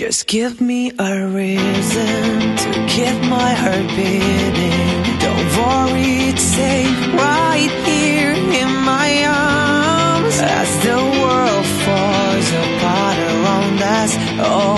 Just give me a reason to keep my heart beating. Don't worry, it's safe right here in my arms. As the world falls apart around us, oh.